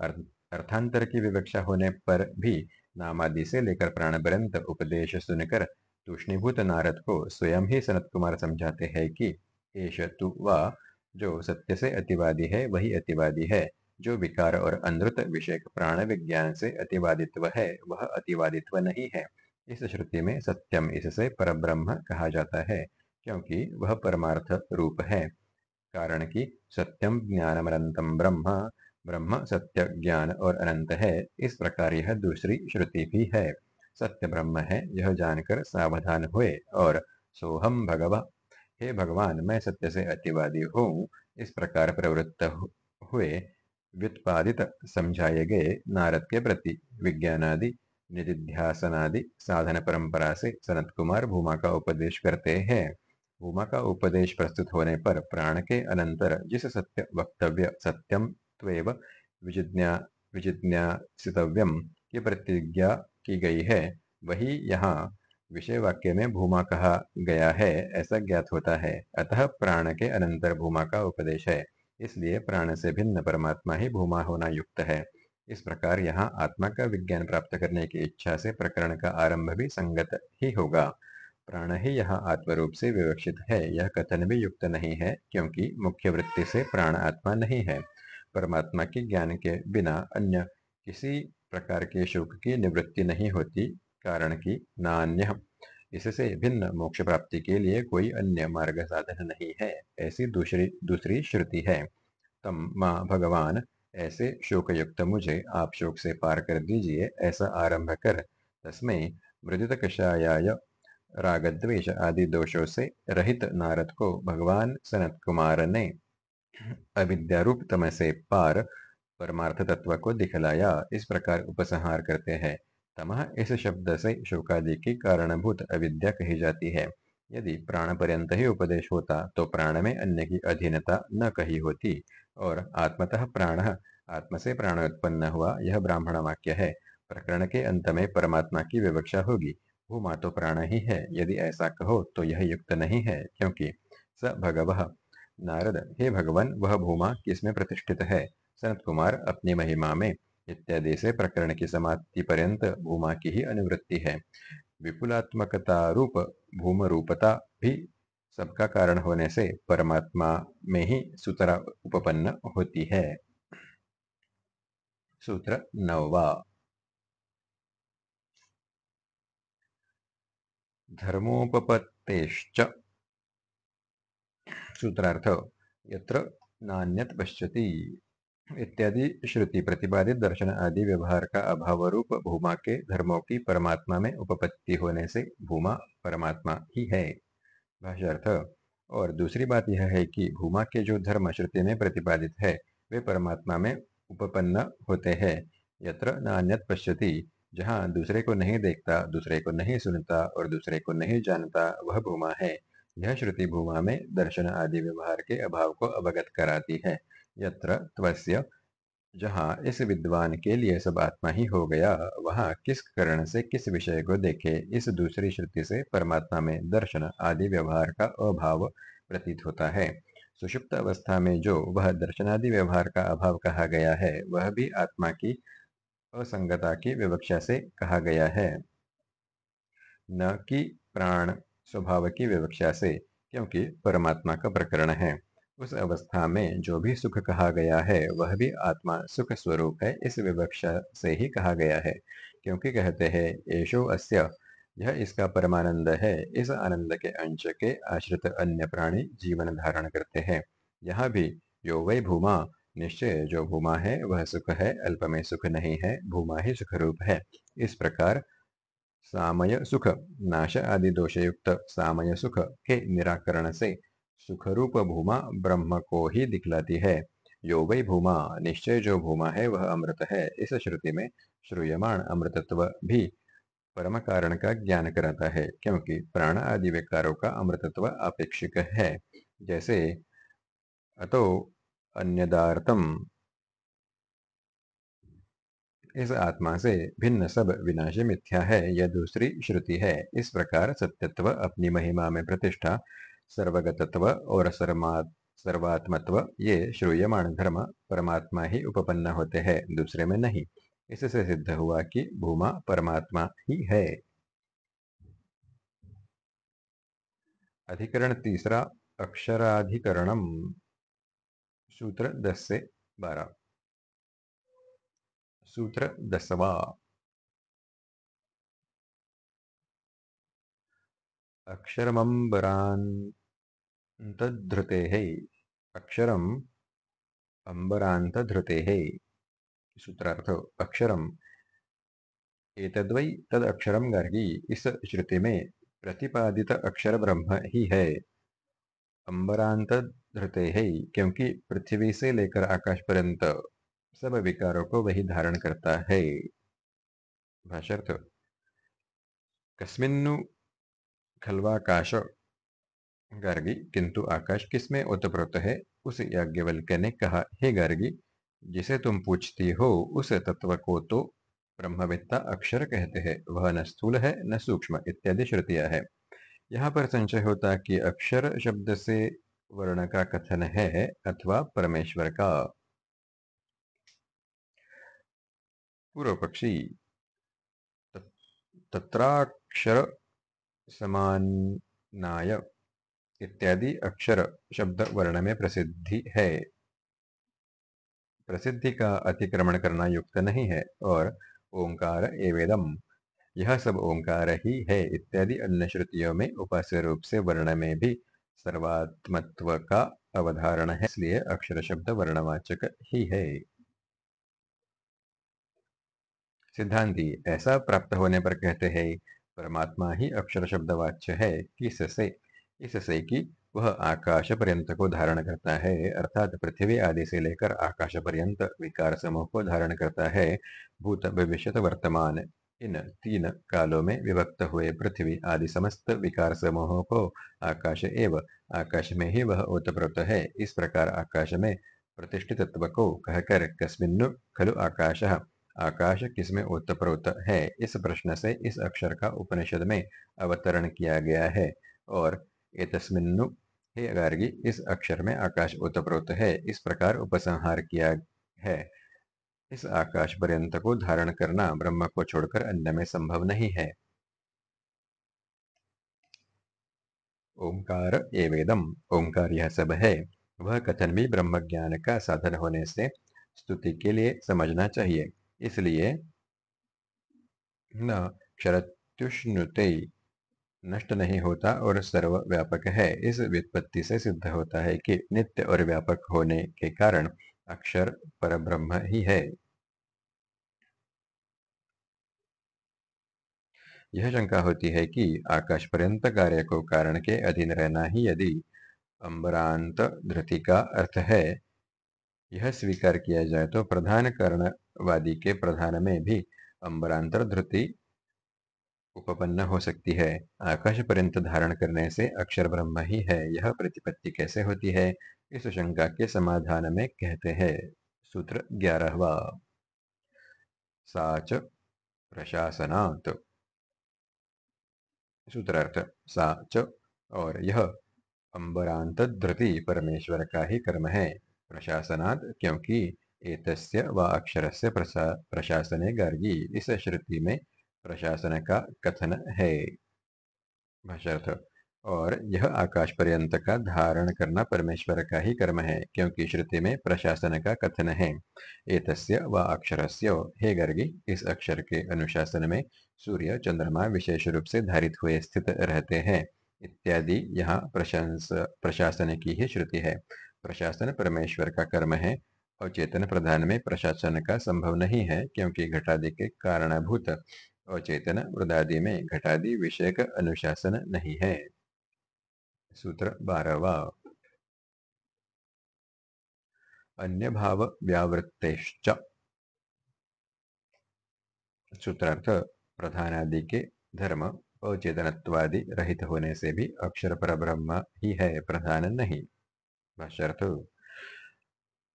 अर्थांतर की विवक्षा होने पर भी नामादि से लेकर प्राण पर्यंत उपदेश सुनकर तूष्णीभूत नारद को स्वयं ही सनत कुमार समझाते हैं कि एश तु वा, जो सत्य से अतिवादी है, वही अतिवादी है। जो विकार और अनृत विषय प्राण विज्ञान से अतिवादित्व है, वह अतिवादित्व नहीं है। इस श्रुति में सत्यम इससे परब्रह्म कहा जाता है। क्योंकि वह परमार्थ रूप है। कारण कि सत्यम ज्ञानमनंतम ब्रह्म ब्रह्म सत्य, ज्ञान और अनंत है, इस प्रकार यह दूसरी श्रुति भी है। सत्य ब्रह्म है, यह जानकर सावधान हुए और सोहम भगव, हे भगवान, मैं सत्य से अतिवादी हूँ। इस प्रकार प्रवृत्त हुए व्युत्पादित समझाए गए नारद के प्रति विज्ञानादि, निधिध्यासनादि साधन परंपरा से सनत कुमार भूमा का उपदेश करते हैं। भूमा का उपदेश प्रस्तुत होने पर प्राण के अनंतर जिस सत्य, वक्तव्य, सत्यम त्वेव विजिज्ञा, विजिज्ञासितव्यम की प्रतिज्ञा की गई है, वही यहाँ विषय वाक्य में भूमा कहा गया है, ऐसा ज्ञात होता है। अतः प्राण के अनंतर भूमा का उपदेश है। इसलिए प्राण से भिन्न परमात्मा ही भूमा होना युक्त है। इस प्रकार यहाँ आत्मा का विज्ञान प्राप्त करने की इच्छा से प्रकरण का आरंभ भी संगत ही होगा। प्राण ही, यहाँ आत्मरूप से विवक्षित है। यह कथन भी युक्त नहीं है, क्योंकि मुख्य वृत्ति से प्राण आत्मा नहीं है। परमात्मा के ज्ञान के बिना अन्य किसी प्रकार के शोक की निवृत्ति नहीं होती, कारण की नान्य इससे भिन्न मोक्ष प्राप्ति के लिए कोई अन्य मार्ग साधन नहीं है, ऐसी दूसरी दूसरी श्रुति है। तम माँ भगवान, ऐसे शोक युक्त मुझे आप शोक से पार कर दीजिए, ऐसा आरंभ कर। तस्में मृदित कषायाय रागद्वेश आदि दोषों से रहित नारद को भगवान सनत कुमार ने अविद्यारूप तम से पार परमार्थ तत्व को दिखलाया। इस प्रकार उपसंहार करते हैं। तमह इस शब्द से शोकादि की कारणभूत अविद्या कही जाती है। यदि प्राण पर्यंत ही उपदेश होता तो प्राण में अन्य की अधीनता न कही होती। और आत्मतः प्राण, आत्म से प्राण उत्पन्न हुआ, यह ब्राह्मण वाक्य है। प्रकरण के अंत में परमात्मा की विवक्षा होगी। भूमा तो प्राण ही है। यदि ऐसा कहो तो यह युक्त नहीं है, क्योंकि स भगव। नारद, हे भगवान, वह भूमा किसमें प्रतिष्ठित है? सनत कुमार, अपनी महिमा में, इत्यादि से प्रकरण की समाप्ति पर्यंत भूमा की ही अनुवृत्ति है। विपुलात्मकता रूप, भूम रूपता भी सबका कारण होने से परमात्मा में ही सूत्र उपपन्न होती है। सूत्र नववा धर्मोपपत्तेश्च। सूत्रार्थ, यत्र नान्यत पश्यति। इत्यादि श्रुति प्रतिपादित दर्शन आदि व्यवहार का अभाव रूप भूमा के धर्मों की परमात्मा में उपपत्ति होने से भूमा परमात्मा ही है। भाष्यार्थ, और दूसरी बात यह है कि भूमा के जो धर्म श्रुति में प्रतिपादित है, वे परमात्मा में उपपन्न होते हैं। यत्र नान्यत पश्यति जहाँ दूसरे को नहीं देखता, दूसरे को नहीं सुनता और दूसरे को नहीं जानता, वह भूमा है। यह श्रुति भूमा में दर्शन आदि व्यवहार के अभाव को अवगत कराती है। यत्र त्वस्य, जहाँ इस विद्वान के लिए सब आत्मा ही हो गया, वहाँ किस कारण से किस विषय को देखे, इस दूसरी श्रुति से परमात्मा में दर्शन आदि व्यवहार का अभाव प्रतीत होता है। सुषुप्त अवस्था में जो वह दर्शनादि व्यवहार का अभाव कहा गया है, वह भी आत्मा की असंगता की विवक्षा से कहा गया है। न कि प्राण स्वभाव की विवक्षा से, क्योंकि परमात्मा का प्रकरण है। उस अवस्था में जो भी सुख कहा गया है, वह भी आत्मा सुख स्वरूप है, इस विवक्षा से ही कहा गया है। क्योंकि कहते हैं येषो अस्य, यह इसका परमानंद है, इस आनंद के अंश के आश्रित अन्य प्राणी जीवन धारण करते हैं। यह भी यो वै भूमा निश्चय, जो भूमा है, वह सुख है, अल्प में सुख नहीं है, भूमा ही सुख रूप है। इस प्रकार सामय सुख, नाश आदि दोषयुक्त सामय सुख के निराकरण से सुखरूप भूमा ब्रह्म को ही दिखलाती है। यो वै भूमा, निश्चय जो भूमा है, वह अमृत है। इस श्रुति में श्रूयमाण अमृतत्व भी परम कारण का ज्ञान कराता है, क्योंकि प्राण आदि विकारों का अमृतत्व अपेक्षिक है। जैसे, अतो अन्यदार्थम इस आत्मा से भिन्न सब विनाशी मिथ्या है, यह दूसरी श्रुति है। इस प्रकार सत्यत्व अपनी महिमा में प्रतिष्ठा, सर्वगतत्व और सर्वात्मत्व, ये श्रूयमाण धर्म परमात्मा ही उपपन्न होते हैं, दूसरे में नहीं। इससे सिद्ध हुआ कि भूमा परमात्मा ही है। अधिकरण तीसरा, अक्षराधिकरणम। सूत्र दस से बारह सूत्र दसवा अक्षरमंबरान्तधृतेः अक्षरम अंबरान्तधृतेः सूत्रार्थ अक्षरम एतद्वै तद अक्षरम गर्गी इस श्रुति में प्रतिपादित अक्षर ब्रह्म ही है अंबरांत धृते है क्योंकि पृथ्वी से लेकर आकाश पर्यंत सब विकारों को वही धारण करता है। भाषर्थ कस्मिन्नु खलवाकाश गार्गी, किंतु आकाश किसमें ओतप्रोत है, उस याज्ञवल्क्य ने कहा, हे गार्गी, जिसे तुम पूछती हो, उस तत्व को तो ब्रह्मविद्ता अक्षर कहते हैं। वह न स्थूल है, न सूक्ष्म इत्यादि श्रुतियाँ है। यहाँ पर संचय होता कि अक्षर शब्द से वर्ण का कथन है अथवा परमेश्वर का पूर्व पक्षी तत्राक्षर समानाय इत्यादि अक्षर शब्द वर्ण में प्रसिद्धि है। प्रसिद्धि का अतिक्रमण करना युक्त नहीं है और ओंकार एवेदम, यह सब ओंकार ही है इत्यादि अन्य श्रुतियों में उपास्य रूप से वर्ण में भी सर्वात्मत्व का अवधारण है इसलिए अक्षर शब्द वर्णवाचक ही है। सिद्धांति, ऐसा प्राप्त होने पर कहते हैं, परमात्मा ही अक्षर शब्द वाच्य है किससे इससे कि वह आकाश पर्यंत को धारण करता है, अर्थात पृथ्वी आदि से लेकर आकाश पर्यंत विकार समूह को धारण करता है, भूत, भविष्य, वर्तमान। इन तीन कालों में विभक्त हुए पृथ्वी आदि समस्त विकार समूहों को आकाश एवं, आकाश में ही वह उत्प्रोत है। इस प्रकार आकाश में प्रतिष्ठित तत्व को कहकर कस्मिन्नु खलु आकाश आकाश किसमें ओतप्रोत है? इस प्रश्न से इस अक्षर का उपनिषद में अवतरण किया गया है। और एतस्मिन्नु हे गार्गी इस अक्षर में आकाश ओतप्रोत है। इस प्रकार उपसंहार किया है। इस आकाश पर्यंत को धारण करना ब्रह्म को छोड़कर अन्य में संभव नहीं है। ओंकार एवेदम, ओंकार यह सब है। वह कथन भी ब्रह्म ज्ञान का साधन होने से स्तुति के लिए समझना चाहिए। इसलिए न क्षरत्युष्णुते नष्ट नहीं होता और सर्व व्यापक है। इस व्युत्पत्ति से सिद्ध होता है कि नित्य और व्यापक होने के कारण अक्षर पर ब्रह्म ही है। यह शंका होती है कि आकाश पर्यंत कार्य को कारण के अधीन रहना ही यदि अम्बरांत धृति का अर्थ है, यह स्वीकार किया जाए तो प्रधान कर्णवादी के प्रधान में भी अम्बरांतर धृति उपपन्न हो सकती है। आकाश पर्यंत धारण करने से अक्षर ब्रह्म ही है, यह प्रतिपत्ति कैसे होती है? इस शंका के समाधान में कहते हैं, सूत्र ग्यारहवा। साच प्रशासनात्। सूत्रार्थ सा च और यह अंबरांत धृति परमेश्वर का ही कर्म है। प्रशासनात् क्योंकि एतस्य व अक्षर से प्रशासने गर्गी। इस श्रुति में प्रशासन का कथन है। और यह आकाश पर्यंत का धारण करना परमेश्वर का ही कर्म है, क्योंकि श्रुति में प्रशासन का कथन है। एतस्य व अक्षरस्य हे गर्गी, इस अक्षर के अनुशासन में सूर्य, चंद्रमा विशेष रूप से धारित हुए स्थित रहते हैं। इत्यादि यहाँ प्रशंस, प्रशासन की ही श्रुति है। प्रशासन परमेश्वर का कर्म है और चेतन प्रधान में प्रशासन का संभव नहीं है, क्योंकि घटादि के कारणभूत और चेतन वृदादि में घटादि विषय का अनुशासन नहीं है। सूत्र बारहवा अन्य भाव व्यावृत्तेश्च सूत्रार्थ प्रधान आदि के धर्म, अचेतनत्वादि रहित होने से भी अक्षर पर ब्रह्म ही है प्रधान नहीं। भाष्यर्थ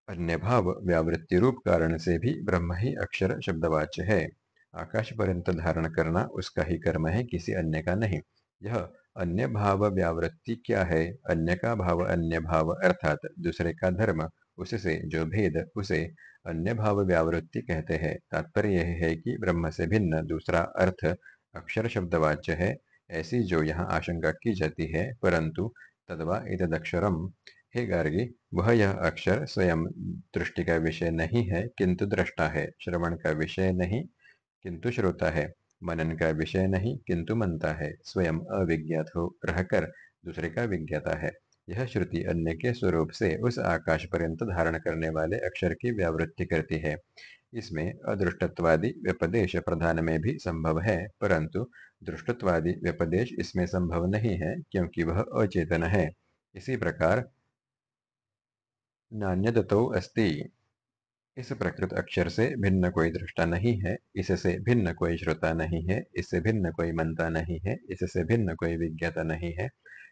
अन्य भाव व्यावृत्ति रूप कारण से भी ब्रह्म ही अक्षर शब्दवाच्य है। आकाश पर्यंत धारण करना उसका ही कर्म है, किसी अन्य का नहीं। यह अन्य भाव व्यावृत्ति क्या है? अन्य का भाव अन्य भाव अर्थात दूसरे का धर्म, उससे जो भेद, उसे अन्य भाव व्यावृत्ति कहते हैं। तात्पर्य यह है कि ब्रह्म से भिन्न दूसरा अर्थ अक्षर शब्दवाच्य है। ऐसी जो यहाँ आशंका की जाती है, परंतु तदवा इतदक्षरम हे गार्गी, वह यह अक्षर स्वयं दृष्टि का विषय नहीं है, किंतु दृष्टा है। श्रवण का विषय नहीं, किंतु श्रोता है। मनन का विषय नहीं, किंतु मनता है, स्वयं अविज्ञात हो, रहकर दूसरे का विज्ञाता है। यह श्रुति अन्य के स्वरूप से उस आकाश पर्यंत धारण करने वाले अक्षर की व्यावृत्ति करती है। इसमें अदृष्टत्वादी व्यपदेश प्रधान में भी संभव है, परंतु दृष्टत्वादी व्यपदेश इसमें संभव नहीं है, क्योंकि वह अचेतन है। इसी प्रकार नान्यदतो अस्ति। इस प्रकृत अक्षर से भिन्न कोई दृष्टा नहीं है, इससे भिन्न कोई श्रोता नहीं है, इससे भिन्न कोई मनता नहीं है, इससे भिन्न कोई विज्ञाता नहीं है।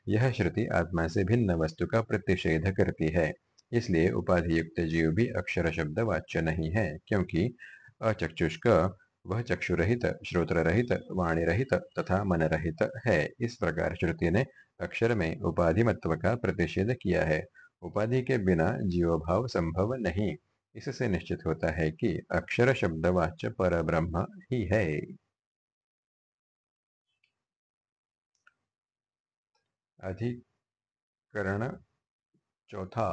यह श्रुति आत्मा से भिन्न वस्तु का प्रतिषेध करती है। इसलिए उपाधि युक्त जीव भी अक्षर शब्द वाच्य नहीं है, क्योंकि अचक्षुष्क, वह चक्षु रहित श्रोत्र रहित वाणी रहित तथा मन रहित है। इस प्रकार श्रुति ने अक्षर में उपाधि मत्व का प्रतिषेध किया है। उपाधि के बिना जीव भाव संभव नहीं। इससे निश्चित होता है कि अक्षर शब्द वाच्य पर ब्रह्म ही है। अधिकरण चौथा।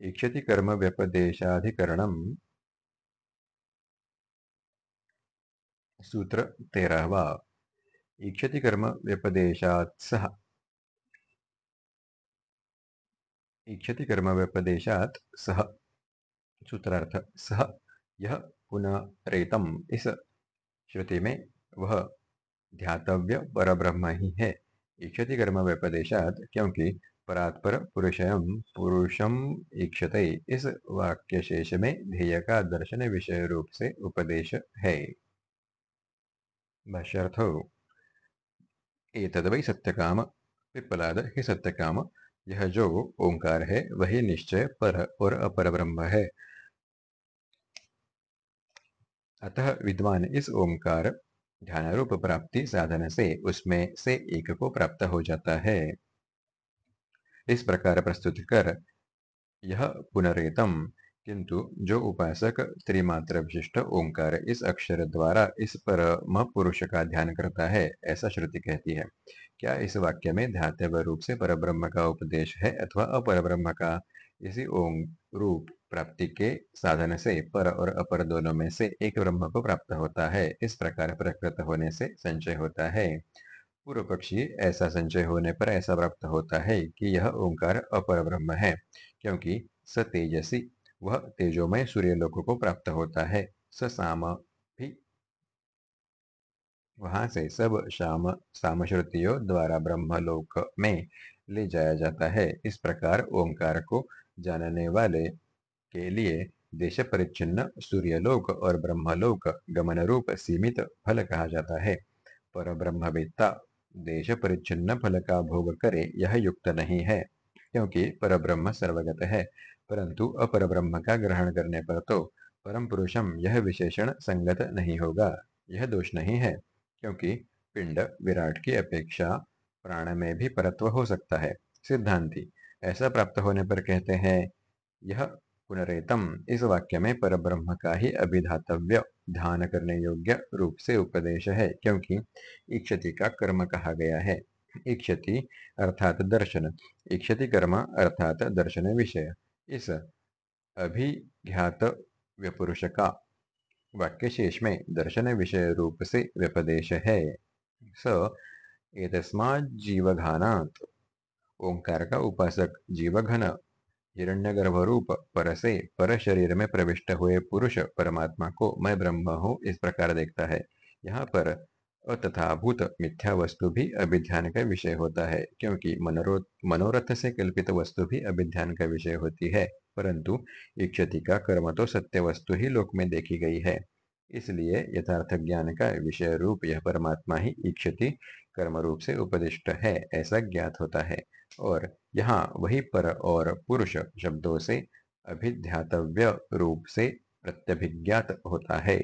इक्षति कर्म व्यपदेशाधिकरणम। सूत्र तेरहवा। इक्षति कर्म व्यपदेशात् सह। इक्षति कर्म व्यपदेशात् सह सूत्रार्थ सह यह पुनः रेतम इस श्रुति में वह ध्यातव्य पर ब्रह्म ही है। इक्षति कर्म व्यपदेशात क्योंकि परात्पर पुरुषयम पुरुषम इक्षते। इस वाक्य शेष में ध्येय का दर्शन विषय रूप से उपदेश है। एतद वही सत्यकाम, पिप्पलाद ही सत्यकाम यह जो ओंकार है, वही निश्चय पर और अपर ब्रह्म है। अतः विद्वान, इस ओंकार ध्यान रूप प्राप्ति साधन से उसमें से एक को प्राप्त हो जाता है। इस प्रकार प्रस्तुत कर, यह पुनरेतम किंतु जो उपासक त्रिमात्र विशिष्ट ओंकार इस अक्षर द्वारा इस परम पुरुष का ध्यान करता है, ऐसा श्रुति कहती है। क्या इस वाक्य में ध्यातव्य रूप से परब्रह्म का उपदेश है अथवा अपर ब्रह्म का? इसी ओम रूप प्राप्ति के साधन से पर और अपर दोनों में से एक ब्रह्म को प्राप्त होता है, इस प्रकार प्रकृत होने से संचय होता है। पूर्व पक्षी ऐसा संचय होने पर ऐसा प्राप्त होता है कि यह ओंकार अपर ब्रह्म है, क्योंकि स तेजसी वह तेजोमय सूर्य लोक को प्राप्त होता है। स साम भी। वहाँ से सब शाम, सामश्रुतियों द्वारा ब्रह्मलोक में ले जाया जाता है। इस प्रकार ओंकार को जानने वाले के लिए देश परिच्छिन्न सूर्यलोक और ब्रह्मलोक गमन रूप सीमित फल कहा जाता है। पर ब्रह्मवेत्ता देश परिच्छिन्न फल का भोग करे यह युक्त नहीं है, क्योंकि पर ब्रह्म सर्वगत है। परंतु अपर ब्रह्म का ग्रहण करने पर तो परम पुरुषम यह विशेषण संगत नहीं होगा। यह दोष नहीं है, क्योंकि पिंड विराट की अपेक्षा प्राण में भी परत्व हो सकता है। सिद्धांति, ऐसा प्राप्त होने पर कहते हैं, यह पुनरेतम, इस वाक्य में पर ब्रह्म का ही अभिधातव्य ध्यान करने योग्य रूप से उपदेश है, क्योंकि इक्षति का कर्म कहा गया है। इक्षति अर्थात दर्शन इक्षति कर्म अर्थात दर्शन विषय। इस अभिघात व्यपुरुष का वाक्य शेष में दर्शन विषय रूप से व्यपदेश है। स एतस्मा जीवघानात ओंकार का उपासक जीवघन हिरण्यगर्भ रूप पर से पर शरीर में प्रविष्ट हुए पुरुष परमात्मा को मैं ब्रह्म हूँ इस प्रकार देखता है। यहाँ पर अतथाभूत मिथ्या वस्तु भी अभिध्यान का विषय होता है, क्योंकि मनोरथ से कल्पित वस्तु भी अभिध्यान का विषय होती है, परंतु इक्षति का कर्म तो सत्य वस्तु ही लोक में देखी गई है। इसलिए यथार्थ ज्ञान का विषय रूप यह परमात्मा ही इक्षति कर्म रूप से उपदिष्ट है, ऐसा ज्ञात होता है। और यहाँ वही पर और पुरुष शब्दों से अभिध्यातव्य रूप से प्रत्यभिज्ञात होता है।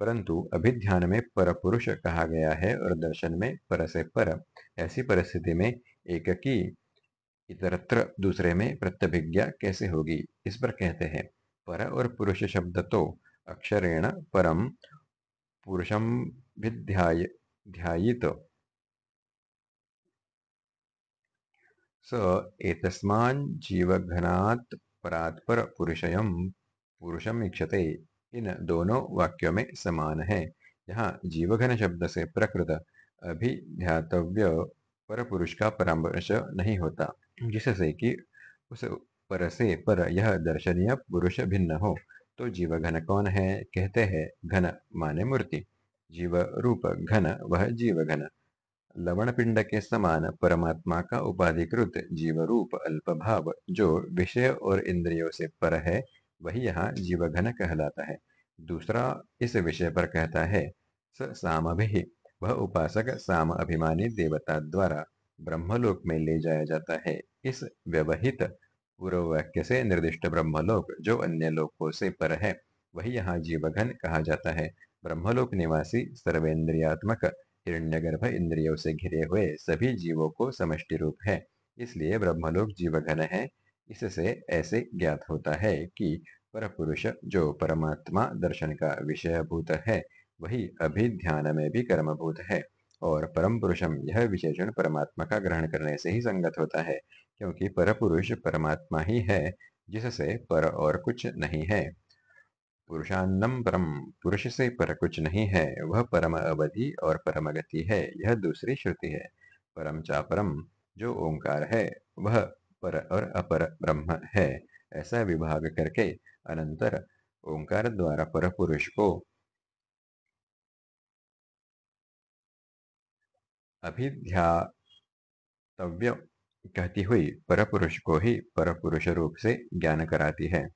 परंतु अभिध्यान में पर पुरुष कहा गया है और दर्शन में पर से पर। ऐसी परिस्थिति में एक की इतरत्र दूसरे में प्रत्यभिज्ञा कैसे होगी? इस पर कहते हैं, पर और पुरुष शब्द तो अक्षरेण परम पुरुषम ध्यायित। स एतस्माज्जीवघनात् परात्पर पुरुषयम पुरुषम इक्षते। इन दोनों वाक्यों में समान है। यहाँ जीवघन शब्द से प्रकृत अभिध्यातव्य पर पुरुष का परामर्श नहीं होता, जिससे कि उस पर से पर यह दर्शनीय पुरुष भिन्न हो। तो जीवघन कौन है? कहते हैं घन माने मूर्ति। जीव रूप घन वह जीव घन लवण पिंड के समान परमात्मा का उपाधिकृत जीव रूप अल्प भाव जो विषय और इंद्रियों से पर है वही यहाँ जीवघन कहलाता है। दूसरा इस विषय पर कहता है, स साम वह उपासक साम अभिमानी देवता द्वारा ब्रह्मलोक में ले जाया जाता है। इस व्यवहित पूर्व वाक्य से निर्दिष्ट ब्रह्मलोक, जो अन्य लोकों से पर है, वही यहाँ जीवघन कहा जाता है। ब्रह्मलोक निवासी सर्वेन्द्रियात्मक हिरण्यगर्भ इंद्रियों से घिरे हुए सभी जीवों को समष्टि रूप है। इसलिए ब्रह्मलोक जीवघन है। इससे ऐसे ज्ञात होता है कि पर पुरुष जो परमात्मा दर्शन का विषय भूत है, वही अभिध्यान में भी कर्मभूत है। और परम पुरुषम, यह विशेषण परमात्मा का ग्रहण करने से ही संगत होता है, क्योंकि पर पुरुष परमात्मा ही है, जिससे पर और कुछ नहीं है। पुरुषान्नम परम, पुरुष से पर कुछ नहीं है, वह परम अवधि और परम गति है, यह दूसरी श्रुति है। परम चापरम, जो ओंकार है, वह पर और अपर ब्रह्म है, ऐसा विभाग करके अनंतर ओंकार द्वारा पर पुरुष को अभिध्यातव्य कहती हुई पर पुरुष को ही पर पुरुष रूप से ज्ञान कराती है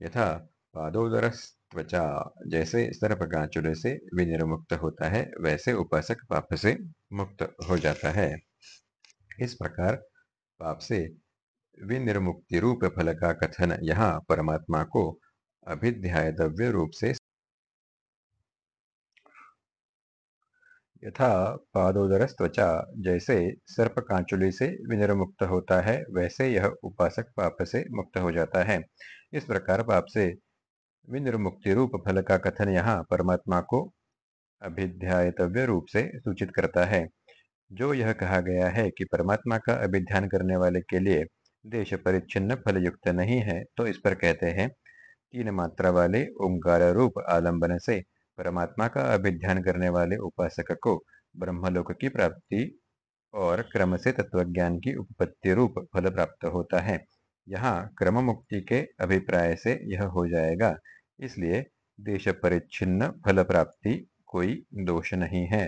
यथा पादोदर त्वचा जैसे सर्प गांचुले से विनिर्मुक्त होता है वैसे उपासक पाप से मुक्त हो जाता है इस प्रकार पाप से विनिर्मुक्ति रूप फल का कथन यहाँ परमात्मा को अभिध्यायतव्य रूप से यथा पादोदर त्वचा जैसे सर्प कांचुली से विनिर्मुक्त होता है, वैसे यह उपासक पाप से मुक्त हो जाता है। इस प्रकार पाप से विनिर्मुक्ति रूप फल का कथन यहाँ परमात्मा को अभिध्यायतव्य रूप से सूचित करता है। जो यह कहा गया है कि परमात्मा का अभिध्यान करने वाले के लिए देश परिच्छिन्न फल युक्त नहीं है तो इस पर कहते हैं, तीन मात्रा वाले ओंकार रूप आलंबन से परमात्मा का अभिध्यान करने वाले उपासक को ब्रह्मलोक की प्राप्ति और क्रम से तत्वज्ञान की उपपत्ति रूप फल प्राप्त होता है। यहाँ क्रम मुक्ति के अभिप्राय से यह हो जाएगा, इसलिए देश परिच्छिन्न फल प्राप्ति कोई दोष नहीं है।